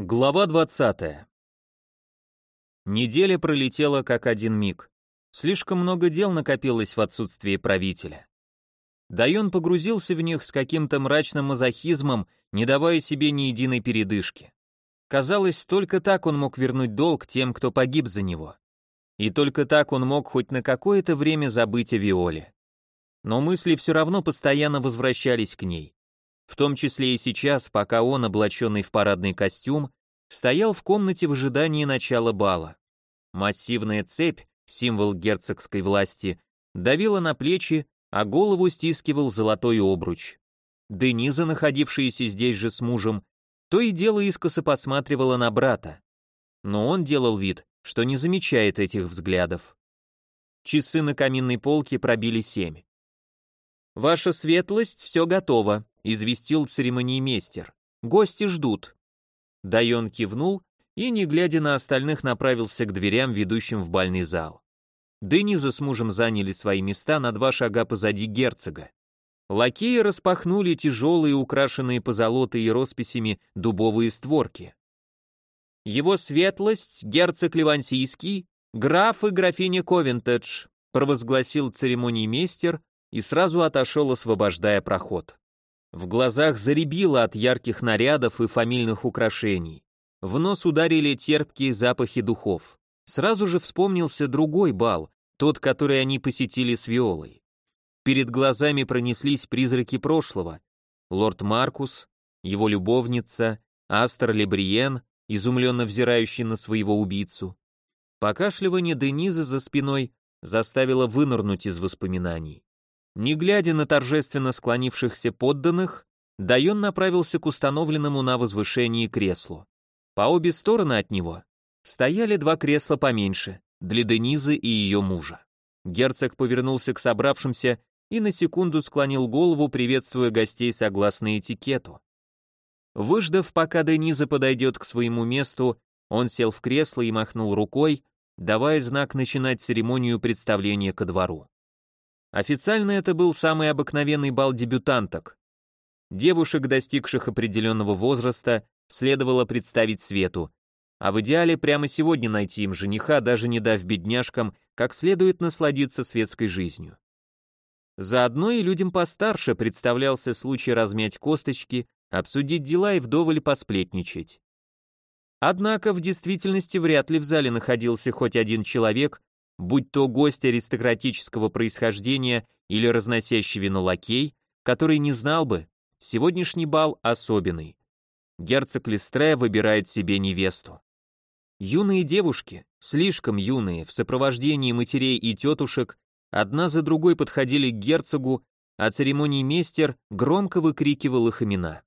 Глава 20. Неделя пролетела как один миг. Слишком много дел накопилось в отсутствие правителя. Дайон погрузился в них с каким-то мрачным мазохизмом, не давая себе ни единой передышки. Казалось, только так он мог вернуть долг тем, кто погиб за него. И только так он мог хоть на какое-то время забыть о Виоле. Но мысли все равно постоянно возвращались к ней в том числе и сейчас, пока он, облаченный в парадный костюм, стоял в комнате в ожидании начала бала. Массивная цепь, символ герцогской власти, давила на плечи, а голову стискивал золотой обруч. Дениза, находившаяся здесь же с мужем, то и дело искоса посматривала на брата. Но он делал вид, что не замечает этих взглядов. Часы на каминной полке пробили семь. «Ваша светлость, все готово», известил церемониймейстер. Гости ждут. Дайон кивнул и, не глядя на остальных, направился к дверям, ведущим в бальный зал. Дениза с мужем заняли свои места на два шага позади герцога. Лакеи распахнули тяжелые, украшенные позолотой и росписями дубовые створки. Его светлость, герцог Ливансийский, граф и графиня Ковентедж, провозгласил церемониймейстер и сразу отошел, освобождая проход. В глазах заребило от ярких нарядов и фамильных украшений. В нос ударили терпкие запахи духов. Сразу же вспомнился другой бал, тот, который они посетили с Виолой. Перед глазами пронеслись призраки прошлого. Лорд Маркус, его любовница, Астер Лебриен, изумленно взирающий на своего убийцу. Покашливание Денизы за спиной заставило вынырнуть из воспоминаний. Не глядя на торжественно склонившихся подданных, Дайон направился к установленному на возвышении креслу. По обе стороны от него стояли два кресла поменьше, для Денизы и ее мужа. Герцог повернулся к собравшимся и на секунду склонил голову, приветствуя гостей согласно этикету. Выждав, пока Дениза подойдет к своему месту, он сел в кресло и махнул рукой, давая знак начинать церемонию представления ко двору. Официально это был самый обыкновенный бал дебютанток. Девушек, достигших определенного возраста, следовало представить свету, а в идеале прямо сегодня найти им жениха, даже не дав бедняжкам как следует насладиться светской жизнью. Заодно и людям постарше представлялся случай размять косточки, обсудить дела и вдоволь посплетничать. Однако в действительности вряд ли в зале находился хоть один человек, будь то гость аристократического происхождения или разносящий вино лакей, который не знал бы, сегодняшний бал особенный. Герцог Листре выбирает себе невесту. Юные девушки, слишком юные, в сопровождении матерей и тетушек, одна за другой подходили к герцогу, а церемоний мейстер громко выкрикивал их имена.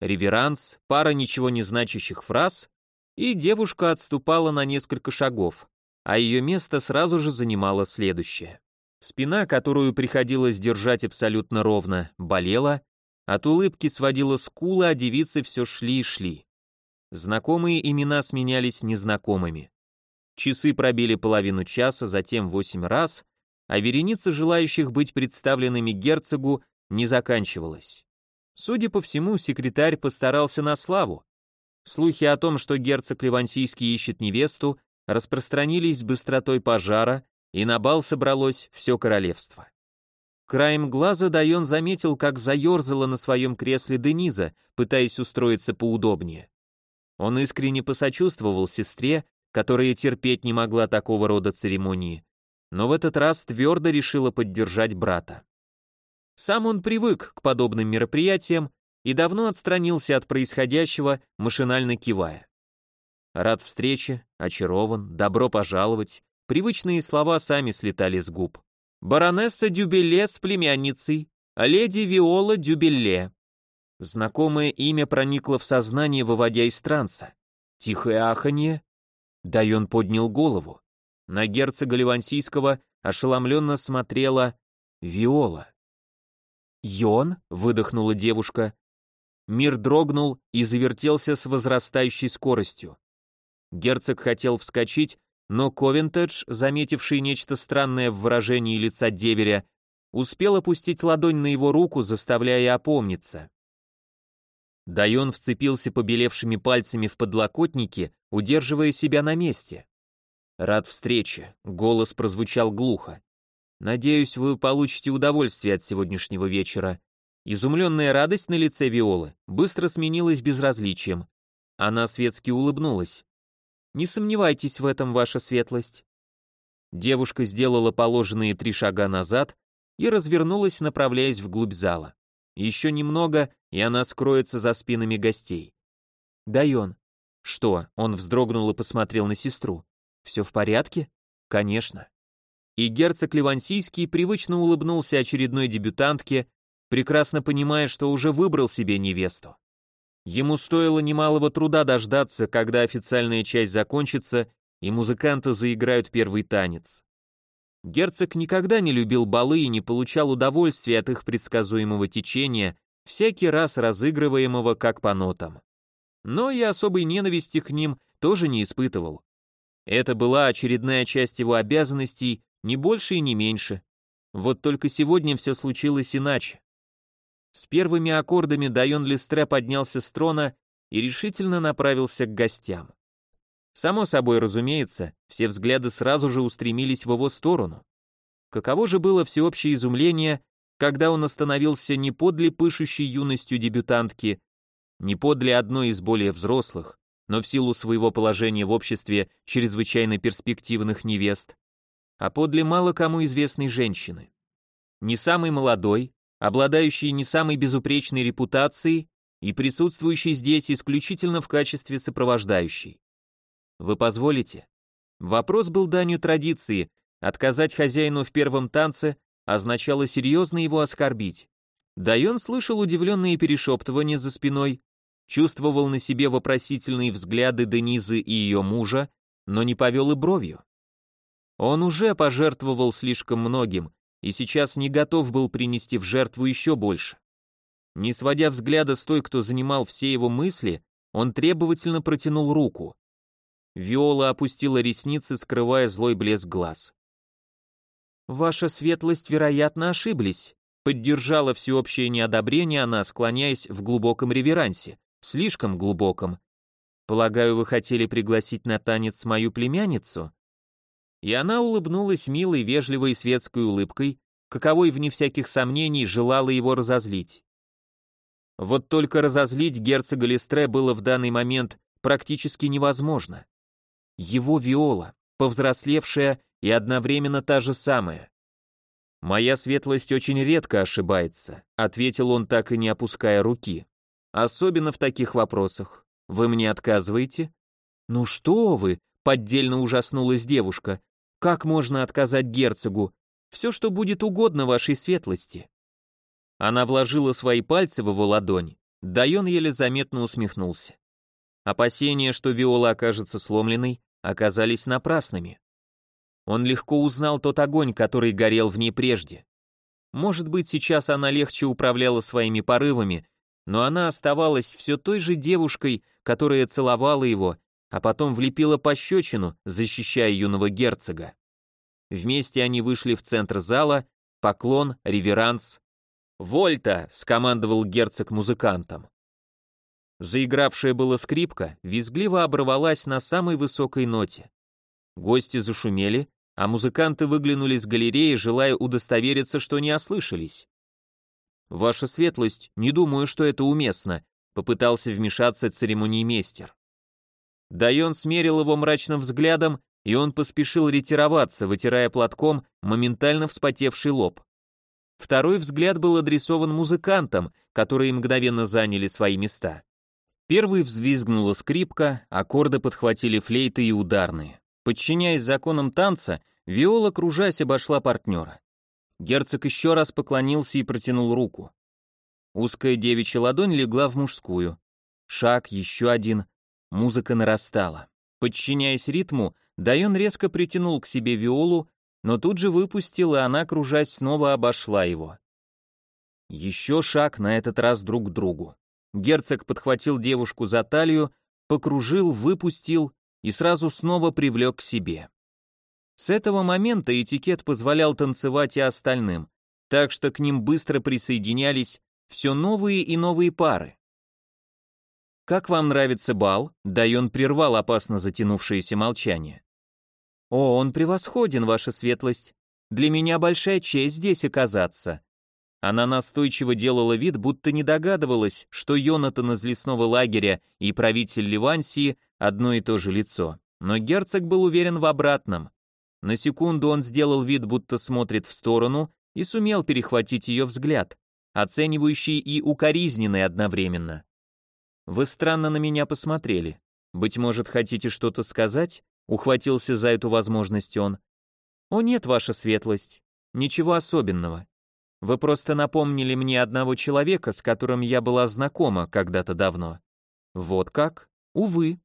Реверанс, пара ничего не значащих фраз, и девушка отступала на несколько шагов а ее место сразу же занимала следующее. Спина, которую приходилось держать абсолютно ровно, болела, от улыбки сводила скулы, а девицы все шли и шли. Знакомые имена сменялись незнакомыми. Часы пробили половину часа, затем восемь раз, а вереница желающих быть представленными герцогу не заканчивалась. Судя по всему, секретарь постарался на славу. Слухи о том, что герцог Ливансийский ищет невесту, распространились с быстротой пожара, и на бал собралось все королевство. Краем глаза Дайон заметил, как заерзала на своем кресле Дениза, пытаясь устроиться поудобнее. Он искренне посочувствовал сестре, которая терпеть не могла такого рода церемонии, но в этот раз твердо решила поддержать брата. Сам он привык к подобным мероприятиям и давно отстранился от происходящего, машинально кивая. Рад встрече, очарован, добро пожаловать. Привычные слова сами слетали с губ. Баронесса Дюбелле с племянницей, леди Виола Дюбелле. Знакомое имя проникло в сознание, выводя из транса. Тихое аханье. Дайон поднял голову. На герцога Ливансийского ошеломленно смотрела Виола. «Йон?» — выдохнула девушка. Мир дрогнул и завертелся с возрастающей скоростью. Герцог хотел вскочить, но Ковентедж, заметивший нечто странное в выражении лица деверя, успел опустить ладонь на его руку, заставляя опомниться. Дайон вцепился побелевшими пальцами в подлокотники, удерживая себя на месте. «Рад встрече», — голос прозвучал глухо. «Надеюсь, вы получите удовольствие от сегодняшнего вечера». Изумленная радость на лице Виолы быстро сменилась безразличием. Она светски улыбнулась. «Не сомневайтесь в этом, ваша светлость». Девушка сделала положенные три шага назад и развернулась, направляясь вглубь зала. Еще немного, и она скроется за спинами гостей. «Дайон». «Что?» — он вздрогнул и посмотрел на сестру. «Все в порядке?» «Конечно». И герцог Ливансийский привычно улыбнулся очередной дебютантке, прекрасно понимая, что уже выбрал себе невесту. Ему стоило немалого труда дождаться, когда официальная часть закончится и музыканты заиграют первый танец. Герцог никогда не любил балы и не получал удовольствия от их предсказуемого течения, всякий раз разыгрываемого как по нотам. Но и особой ненависти к ним тоже не испытывал. Это была очередная часть его обязанностей, не больше и не меньше. Вот только сегодня все случилось иначе. С первыми аккордами Дайон Листре поднялся с трона и решительно направился к гостям. Само собой разумеется, все взгляды сразу же устремились в его сторону. Каково же было всеобщее изумление, когда он остановился не подле пышущей юностью дебютантки, не подле одной из более взрослых, но в силу своего положения в обществе чрезвычайно перспективных невест, а подле мало кому известной женщины. Не самой молодой, обладающий не самой безупречной репутацией и присутствующий здесь исключительно в качестве сопровождающей. Вы позволите? Вопрос был данью традиции, отказать хозяину в первом танце означало серьезно его оскорбить. Дайон слышал удивленные перешептывания за спиной, чувствовал на себе вопросительные взгляды Денизы и ее мужа, но не повел и бровью. Он уже пожертвовал слишком многим, и сейчас не готов был принести в жертву еще больше. Не сводя взгляда с той, кто занимал все его мысли, он требовательно протянул руку. Виола опустила ресницы, скрывая злой блеск глаз. «Ваша светлость, вероятно, ошиблись», поддержала всеобщее неодобрение она, склоняясь в глубоком реверансе, слишком глубоком. «Полагаю, вы хотели пригласить на танец мою племянницу?» И она улыбнулась милой, вежливой светской улыбкой, каковой, вне всяких сомнений, желала его разозлить. Вот только разозлить герцога Листре было в данный момент практически невозможно. Его Виола, повзрослевшая и одновременно та же самая. «Моя светлость очень редко ошибается», — ответил он, так и не опуская руки. «Особенно в таких вопросах. Вы мне отказываете?» «Ну что вы!» — поддельно ужаснулась девушка. Как можно отказать герцогу? Все, что будет угодно вашей светлости. Она вложила свои пальцы в его ладонь. Дайон еле заметно усмехнулся. Опасения, что Виола окажется сломленной, оказались напрасными. Он легко узнал тот огонь, который горел в ней прежде. Может быть, сейчас она легче управляла своими порывами, но она оставалась все той же девушкой, которая целовала его а потом влепила пощечину, защищая юного герцога. Вместе они вышли в центр зала, поклон, реверанс. «Вольта!» — скомандовал герцог музыкантам. Заигравшая была скрипка визгливо оборвалась на самой высокой ноте. Гости зашумели, а музыканты выглянули с галереи, желая удостовериться, что не ослышались. «Ваша светлость, не думаю, что это уместно», — попытался вмешаться церемониймейстер. Дайон смерил его мрачным взглядом, и он поспешил ретироваться, вытирая платком моментально вспотевший лоб. Второй взгляд был адресован музыкантам, которые мгновенно заняли свои места. Первый взвизгнула скрипка, аккорды подхватили флейты и ударные. Подчиняясь законам танца, Виола, кружась, обошла партнера. Герцог еще раз поклонился и протянул руку. Узкая девичья ладонь легла в мужскую. Шаг, еще один, Музыка нарастала. Подчиняясь ритму, Дайон резко притянул к себе Виолу, но тут же выпустил, и она, кружась, снова обошла его. Еще шаг, на этот раз друг к другу. Герцог подхватил девушку за талию, покружил, выпустил и сразу снова привлек к себе. С этого момента этикет позволял танцевать и остальным, так что к ним быстро присоединялись все новые и новые пары. «Как вам нравится бал?» Дайон прервал опасно затянувшееся молчание. «О, он превосходен, ваша светлость. Для меня большая честь здесь оказаться». Она настойчиво делала вид, будто не догадывалась, что Йонатан из лесного лагеря и правитель Ливансии одно и то же лицо. Но герцог был уверен в обратном. На секунду он сделал вид, будто смотрит в сторону, и сумел перехватить ее взгляд, оценивающий и укоризненный одновременно. «Вы странно на меня посмотрели. Быть может, хотите что-то сказать?» Ухватился за эту возможность он. «О нет, ваша светлость, ничего особенного. Вы просто напомнили мне одного человека, с которым я была знакома когда-то давно. Вот как? Увы.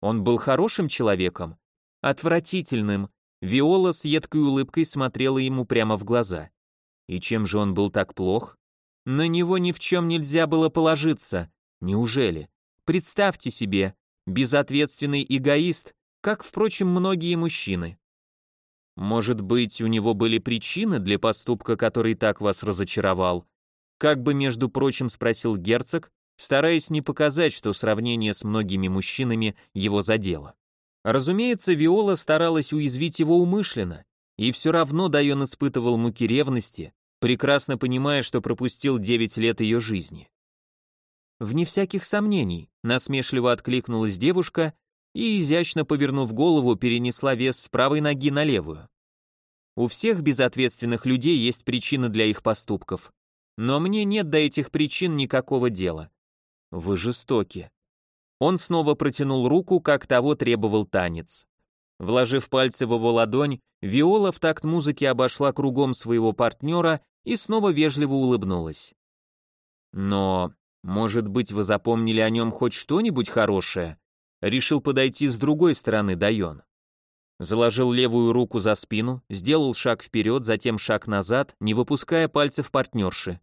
Он был хорошим человеком? Отвратительным, Виола с едкой улыбкой смотрела ему прямо в глаза. И чем же он был так плох? На него ни в чем нельзя было положиться. Неужели? Представьте себе, безответственный эгоист, как, впрочем, многие мужчины. Может быть, у него были причины для поступка, который так вас разочаровал? Как бы, между прочим, спросил герцог, стараясь не показать, что сравнение с многими мужчинами его задело. Разумеется, Виола старалась уязвить его умышленно, и все равно Дайон испытывал муки ревности, прекрасно понимая, что пропустил 9 лет ее жизни. «Вне всяких сомнений», — насмешливо откликнулась девушка и, изящно повернув голову, перенесла вес с правой ноги на левую. У всех безответственных людей есть причины для их поступков, но мне нет до этих причин никакого дела. Вы жестоки. Он снова протянул руку, как того требовал танец. Вложив пальцы в его ладонь, Виола в такт музыки обошла кругом своего партнера и снова вежливо улыбнулась. «Но, может быть, вы запомнили о нем хоть что-нибудь хорошее?» Решил подойти с другой стороны Дайон. Заложил левую руку за спину, сделал шаг вперед, затем шаг назад, не выпуская пальцев партнерши.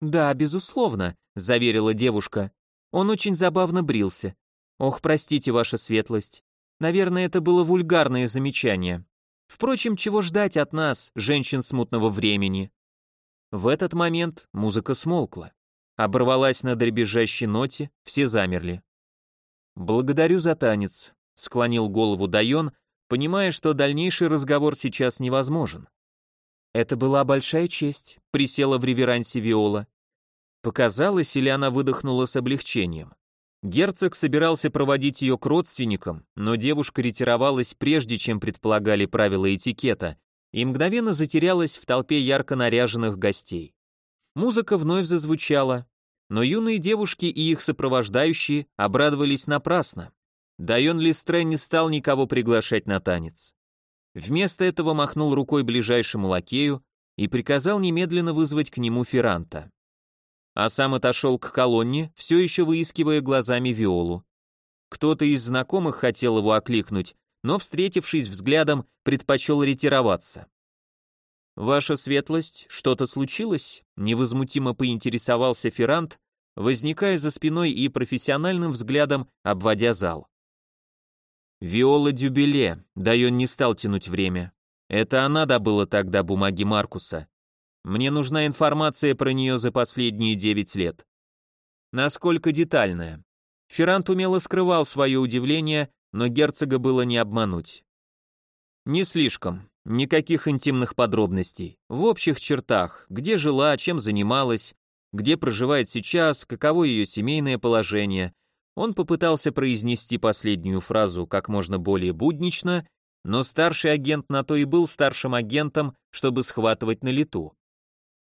«Да, безусловно», — заверила девушка. Он очень забавно брился. Ох, простите, ваша светлость. Наверное, это было вульгарное замечание. Впрочем, чего ждать от нас, женщин смутного времени? В этот момент музыка смолкла. Оборвалась на дребезжащей ноте, все замерли. «Благодарю за танец», — склонил голову Дайон, понимая, что дальнейший разговор сейчас невозможен. «Это была большая честь», — присела в реверансе Виола. Показалось, или она выдохнула с облегчением. Герцог собирался проводить ее к родственникам, но девушка ретировалась прежде, чем предполагали правила этикета, и мгновенно затерялась в толпе ярко наряженных гостей. Музыка вновь зазвучала, но юные девушки и их сопровождающие обрадовались напрасно. Дайон Листре не стал никого приглашать на танец. Вместо этого махнул рукой ближайшему лакею и приказал немедленно вызвать к нему Ферранта а сам отошел к колонне, все еще выискивая глазами Виолу. Кто-то из знакомых хотел его окликнуть, но, встретившись взглядом, предпочел ретироваться. «Ваша светлость, что-то случилось?» — невозмутимо поинтересовался Феррант, возникая за спиной и профессиональным взглядом обводя зал. «Виола Дюбеле», — Дайон не стал тянуть время. Это она добыла тогда бумаги Маркуса. Мне нужна информация про нее за последние 9 лет. Насколько детальная? Феррант умело скрывал свое удивление, но герцога было не обмануть. Не слишком. Никаких интимных подробностей. В общих чертах, где жила, чем занималась, где проживает сейчас, каково ее семейное положение. Он попытался произнести последнюю фразу как можно более буднично, но старший агент на то и был старшим агентом, чтобы схватывать на лету.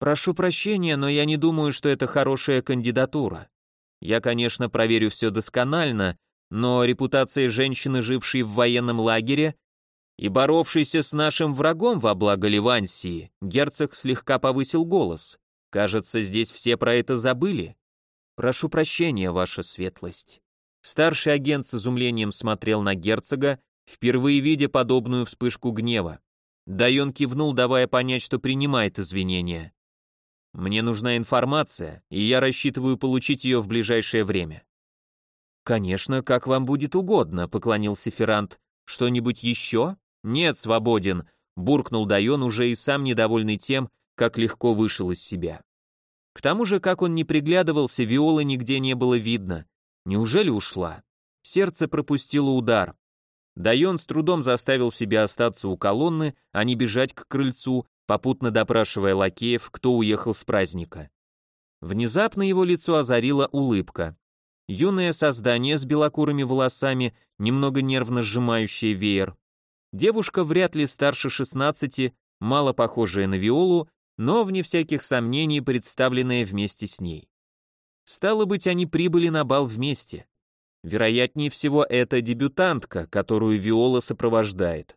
Прошу прощения, но я не думаю, что это хорошая кандидатура. Я, конечно, проверю все досконально, но репутация женщины, жившей в военном лагере и боровшейся с нашим врагом во благо Ливансии, герцог слегка повысил голос. Кажется, здесь все про это забыли. Прошу прощения, ваша светлость. Старший агент с изумлением смотрел на герцога, впервые видя подобную вспышку гнева. Дайон кивнул, давая понять, что принимает извинения. Мне нужна информация, и я рассчитываю получить ее в ближайшее время. Конечно, как вам будет угодно, поклонился Феррант. Что-нибудь еще? Нет, свободен, буркнул Дайон уже и сам недовольный тем, как легко вышел из себя. К тому же, как он не приглядывался, Виолы нигде не было видно. Неужели ушла? Сердце пропустило удар. Дайон с трудом заставил себя остаться у колонны, а не бежать к крыльцу, попутно допрашивая лакеев, кто уехал с праздника. Внезапно его лицо озарила улыбка. Юное создание с белокурыми волосами, немного нервно сжимающее веер. Девушка вряд ли старше 16, мало похожая на Виолу, но, вне всяких сомнений, представленная вместе с ней. Стало быть, они прибыли на бал вместе. Вероятнее всего, это дебютантка, которую Виола сопровождает.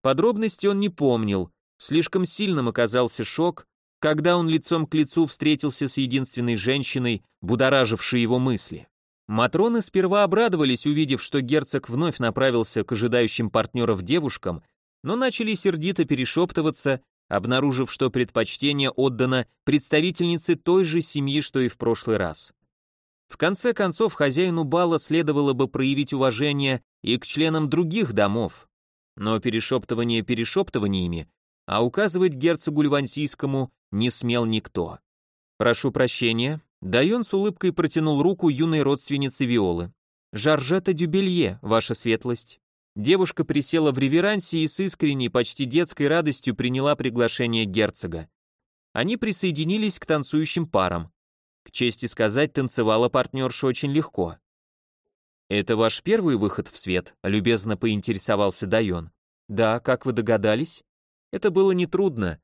Подробности он не помнил, слишком сильным оказался шок, когда он лицом к лицу встретился с единственной женщиной, будоражившей его мысли. Матроны сперва обрадовались, увидев, что герцог вновь направился к ожидающим партнеров девушкам, но начали сердито перешептываться, обнаружив, что предпочтение отдано представительнице той же семьи, что и в прошлый раз. В конце концов, хозяину бала следовало бы проявить уважение и к членам других домов. Но перешептывание перешептываниями, а указывать герцогу Ливансийскому не смел никто. «Прошу прощения», Дайон с улыбкой протянул руку юной родственнице Виолы. «Жоржета Дюбелье, ваша светлость». Девушка присела в реверансе и с искренней, почти детской радостью приняла приглашение герцога. Они присоединились к танцующим парам. К чести сказать, танцевала партнерша очень легко. «Это ваш первый выход в свет?» — любезно поинтересовался Дайон. «Да, как вы догадались?» «Это было нетрудно.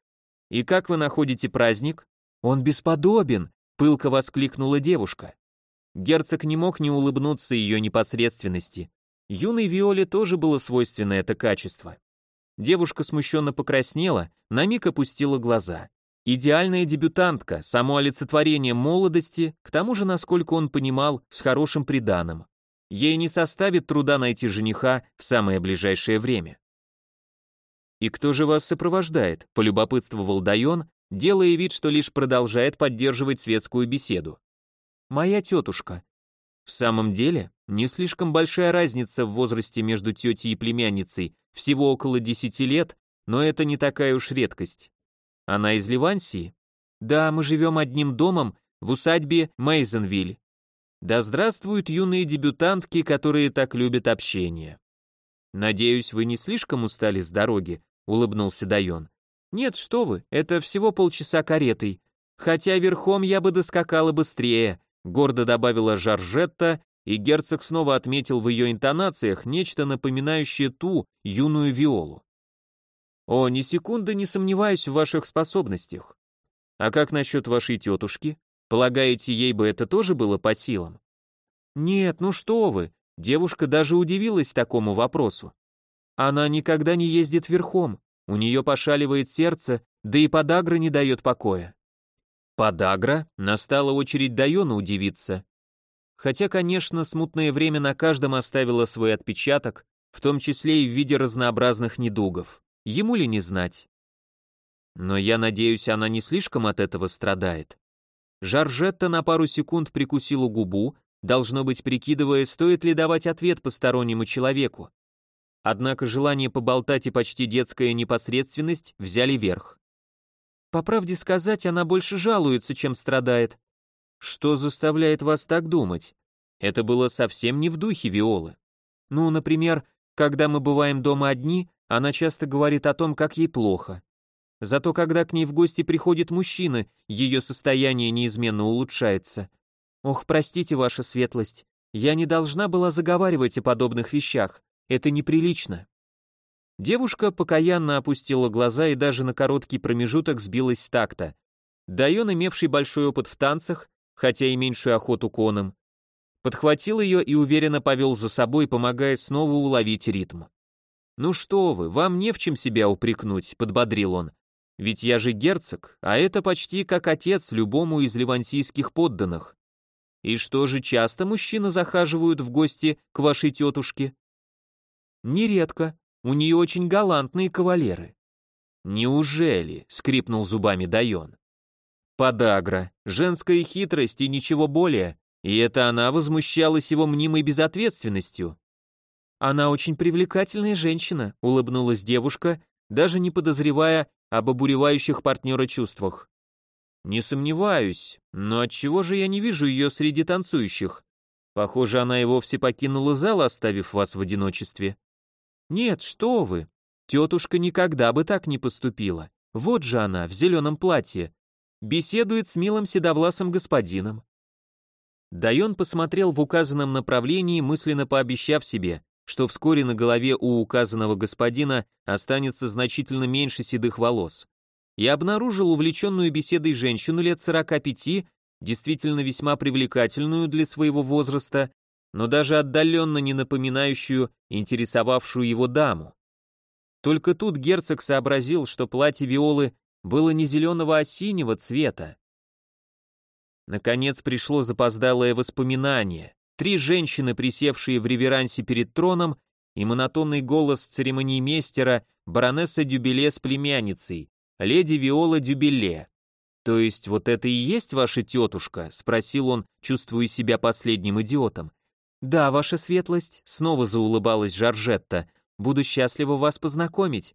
И как вы находите праздник?» «Он бесподобен!» — пылко воскликнула девушка. Герцог не мог не улыбнуться ее непосредственности. Юной Виоле тоже было свойственно это качество. Девушка смущенно покраснела, на миг опустила глаза. Идеальная дебютантка, само олицетворение молодости, к тому же, насколько он понимал, с хорошим приданым. Ей не составит труда найти жениха в самое ближайшее время. «И кто же вас сопровождает?» – полюбопытствовал Дайон, делая вид, что лишь продолжает поддерживать светскую беседу. «Моя тетушка». В самом деле, не слишком большая разница в возрасте между тетей и племянницей, всего около десяти лет, но это не такая уж редкость. Она из Ливансии? Да, мы живем одним домом в усадьбе Мейзенвиль. Да здравствуют юные дебютантки, которые так любят общение. Надеюсь, вы не слишком устали с дороги, улыбнулся Дайон. Нет, что вы, это всего полчаса каретой. Хотя верхом я бы доскакала быстрее, гордо добавила Жоржетта, и герцог снова отметил в ее интонациях нечто напоминающее ту юную виолу. О, ни секунды не сомневаюсь в ваших способностях. А как насчет вашей тетушки? Полагаете, ей бы это тоже было по силам? Нет, ну что вы, девушка даже удивилась такому вопросу. Она никогда не ездит верхом, у нее пошаливает сердце, да и подагра не дает покоя. Подагра? Настала очередь Дайона удивиться. Хотя, конечно, смутное время на каждом оставило свой отпечаток, в том числе и в виде разнообразных недугов. Ему ли не знать? Но я надеюсь, она не слишком от этого страдает. Жоржетта на пару секунд прикусила губу, должно быть прикидывая, стоит ли давать ответ постороннему человеку. Однако желание поболтать и почти детская непосредственность взяли верх. По правде сказать, она больше жалуется, чем страдает. Что заставляет вас так думать? Это было совсем не в духе Виолы. Ну, например, когда мы бываем дома одни, она часто говорит о том, как ей плохо. Зато когда к ней в гости приходит мужчина, ее состояние неизменно улучшается. Ох, простите, ваша светлость, я не должна была заговаривать о подобных вещах, это неприлично. Девушка покаянно опустила глаза и даже на короткий промежуток сбилась с такта. Дайон, имевший большой опыт в танцах, хотя и меньшую охоту конам, подхватил ее и уверенно повел за собой, помогая снова уловить ритм. «Ну что вы, вам не в чем себя упрекнуть», — подбодрил он. «Ведь я же герцог, а это почти как отец любому из ливансийских подданных. И что же, часто мужчины захаживают в гости к вашей тетушке?» «Нередко. У нее очень галантные кавалеры». «Неужели?» — скрипнул зубами Дайон. «Подагра, женская хитрость и ничего более, и это она возмущалась его мнимой безответственностью. Она очень привлекательная женщина, улыбнулась девушка, даже не подозревая об обуревающих партнера чувствах. Не сомневаюсь, но отчего же я не вижу ее среди танцующих? Похоже, она и вовсе покинула зал, оставив вас в одиночестве. Нет, что вы. Тетушка никогда бы так не поступила. Вот же она, в зеленом платье. Беседует с милым седовласым господином. Дайон посмотрел в указанном направлении, мысленно пообещав себе, что вскоре на голове у указанного господина останется значительно меньше седых волос. И обнаружил увлеченную беседой женщину лет 45, действительно весьма привлекательную для своего возраста, но даже отдаленно не напоминающую интересовавшую его даму. Только тут герцог сообразил, что платье Виолы было не зеленого, а синего цвета. Наконец пришло запоздалое воспоминание. Три женщины, присевшие в реверансе перед троном, и монотонный голос церемониймейстера баронесса Дюбеле с племянницей, леди Виола Дюбеле. «То есть вот это и есть ваша тетушка?» — спросил он, чувствуя себя последним идиотом. «Да, ваша светлость», — снова заулыбалась Жоржетта, — «буду счастлива вас познакомить».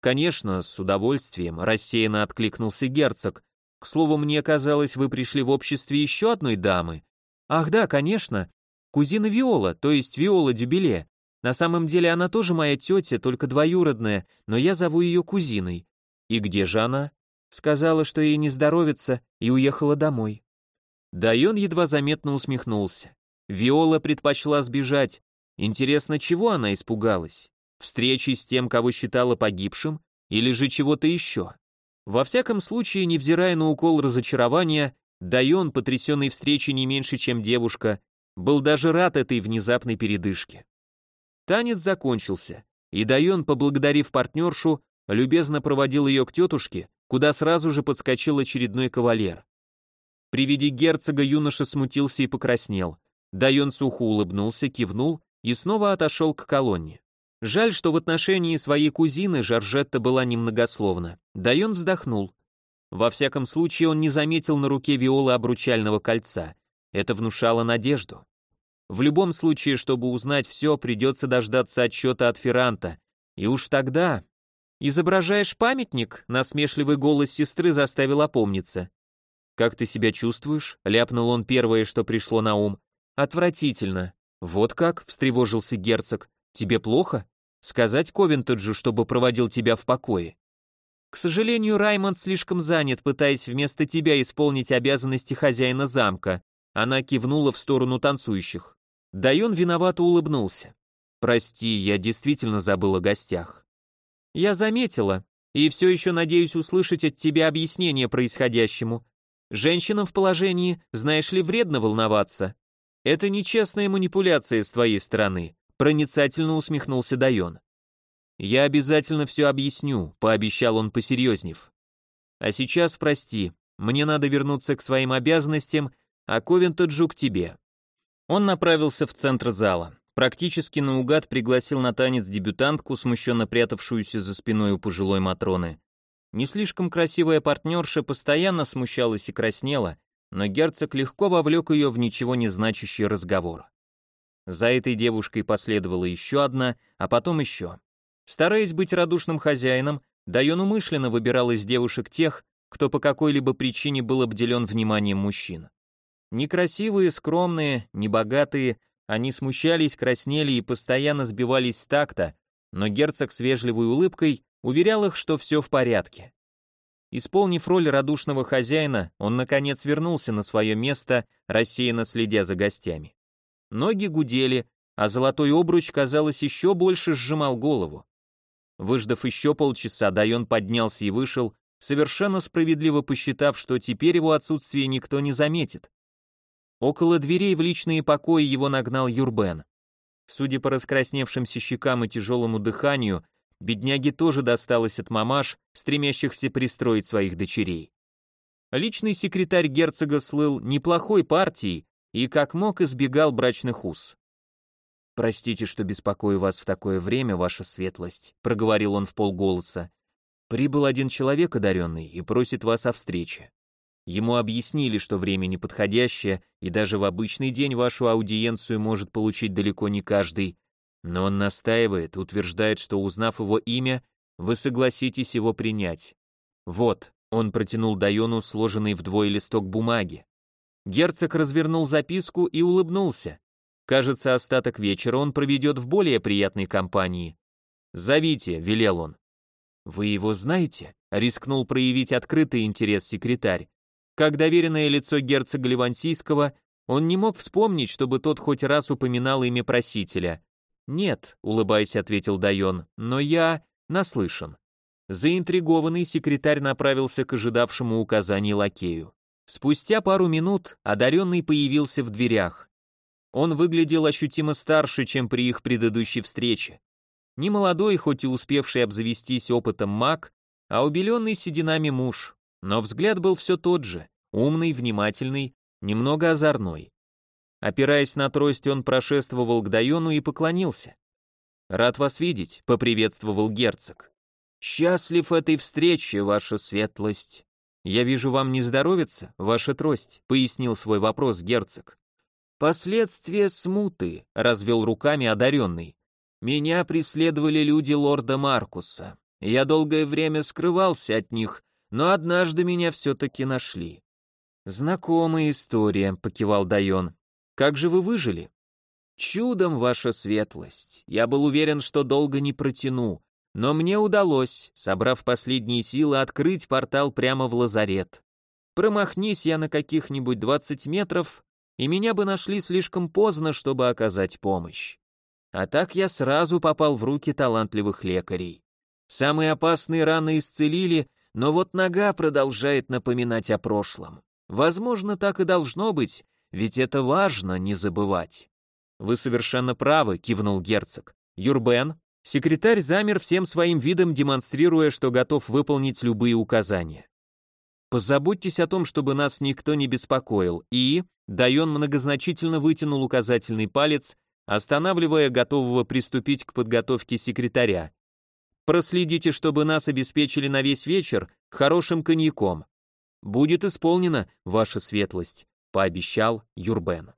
«Конечно, с удовольствием», — рассеянно откликнулся герцог. «К слову, мне казалось, вы пришли в обществе еще одной дамы». «Ах да, конечно. Кузина Виола, то есть Виола Дюбеле. На самом деле она тоже моя тетя, только двоюродная, но я зову ее кузиной». «И где же она?» Сказала, что ей не здоровится, и уехала домой. Дайон едва заметно усмехнулся. Виола предпочла сбежать. Интересно, чего она испугалась? Встречи с тем, кого считала погибшим, или же чего-то еще? Во всяком случае, невзирая на укол разочарования, Дайон, потрясенный встречей не меньше, чем девушка, был даже рад этой внезапной передышке. Танец закончился, и Дайон, поблагодарив партнершу, любезно проводил ее к тетушке, куда сразу же подскочил очередной кавалер. При виде герцога юноша смутился и покраснел. Дайон сухо улыбнулся, кивнул и снова отошел к колонне. Жаль, что в отношении своей кузины Жоржетта была немногословна. Дайон вздохнул. Во всяком случае, он не заметил на руке Виолы обручального кольца. Это внушало надежду. В любом случае, чтобы узнать все, придется дождаться отчета от Ферранта. И уж тогда... «Изображаешь памятник?» — насмешливый голос сестры заставил опомниться. «Как ты себя чувствуешь?» — ляпнул он первое, что пришло на ум. «Отвратительно». «Вот как?» — встревожился герцог. «Тебе плохо? Сказать Ковентеджу, чтобы проводил тебя в покое?» «К сожалению, Раймонд слишком занят, пытаясь вместо тебя исполнить обязанности хозяина замка». Она кивнула в сторону танцующих. Дайон виновато улыбнулся. «Прости, я действительно забыл о гостях». «Я заметила, и все еще надеюсь услышать от тебя объяснение происходящему. Женщинам в положении, знаешь ли, вредно волноваться. Это нечестная манипуляция с твоей стороны», проницательно усмехнулся Дайон. «Я обязательно все объясню», — пообещал он, посерьезнев. «А сейчас прости, мне надо вернуться к своим обязанностям, а Ковентеджу к тебе». Он направился в центр зала. Практически наугад пригласил на танец дебютантку, смущенно прятавшуюся за спиной у пожилой Матроны. Не слишком красивая партнерша постоянно смущалась и краснела, но герцог легко вовлек ее в ничего не значащий разговор. За этой девушкой последовала еще одна, а потом еще. Стараясь быть радушным хозяином, Дайон умышленно выбирал из девушек тех, кто по какой-либо причине был обделен вниманием мужчин. Некрасивые, скромные, небогатые, они смущались, краснели и постоянно сбивались с такта, но герцог с вежливой улыбкой уверял их, что все в порядке. Исполнив роль радушного хозяина, он наконец вернулся на свое место, рассеянно следя за гостями. Ноги гудели, а золотой обруч, казалось, еще больше сжимал голову. Выждав еще полчаса, Дайон поднялся и вышел, совершенно справедливо посчитав, что теперь его отсутствие никто не заметит. Около дверей в личные покои его нагнал Юрбен. Судя по раскрасневшимся щекам и тяжелому дыханию, бедняге тоже досталось от мамаш, стремящихся пристроить своих дочерей. Личный секретарь герцога слыл неплохой партией и как мог избегал брачных уз. «Простите, что беспокою вас в такое время, ваша светлость», — проговорил он в полголоса. «Прибыл один человек одаренный и просит вас о встрече. Ему объяснили, что время неподходящее, и даже в обычный день вашу аудиенцию может получить далеко не каждый, но он настаивает, утверждает, что узнав его имя, вы согласитесь его принять. Вот, он протянул Дайону сложенный вдвое листок бумаги. Герцог развернул записку и улыбнулся. Кажется, остаток вечера он проведет в более приятной компании. «Зовите», — велел он. «Вы его знаете?» — рискнул проявить открытый интерес секретарь. Как доверенное лицо герцога Ливансийского, он не мог вспомнить, чтобы тот хоть раз упоминал имя просителя. «Нет», — улыбаясь, ответил Дайон, — «но я наслышан». Заинтригованный секретарь направился к ожидавшему указаний лакею. Спустя пару минут одаренный появился в дверях. Он выглядел ощутимо старше, чем при их предыдущей встрече. Немолодой, хоть и успевший обзавестись опытом маг, а убеленный сединами муж, но взгляд был все тот же, умный, внимательный, немного озорной. Опираясь на трость, он прошествовал к Дайону и поклонился. «Рад вас видеть», — поприветствовал герцог. «Счастлив этой встрече, ваша светлость». «Я вижу, вам не здоровится, ваша трость», — пояснил свой вопрос герцог. «Последствия смуты», — развел руками одаренный. «Меня преследовали люди лорда Маркуса. Я долгое время скрывался от них, но однажды меня все-таки нашли». «Знакомая история», — покивал Дайон. «Как же вы выжили?» «Чудом, ваша светлость. Я был уверен, что долго не протяну, но мне удалось, собрав последние силы, открыть портал прямо в лазарет. Промахнись я на каких-нибудь 20 метров, и меня бы нашли слишком поздно, чтобы оказать помощь. А так я сразу попал в руки талантливых лекарей. Самые опасные раны исцелили, но вот нога продолжает напоминать о прошлом. Возможно, так и должно быть, ведь это важно не забывать. Вы совершенно правы, кивнул герцог. Юрбен, секретарь замер всем своим видом, демонстрируя, что готов выполнить любые указания. Позаботьтесь о том, чтобы нас никто не беспокоил, и Дайон многозначительно вытянул указательный палец, останавливая готового приступить к подготовке секретаря. Проследите, чтобы нас обеспечили на весь вечер хорошим коньяком. Будет исполнено, ваша светлость, пообещал Юрбен.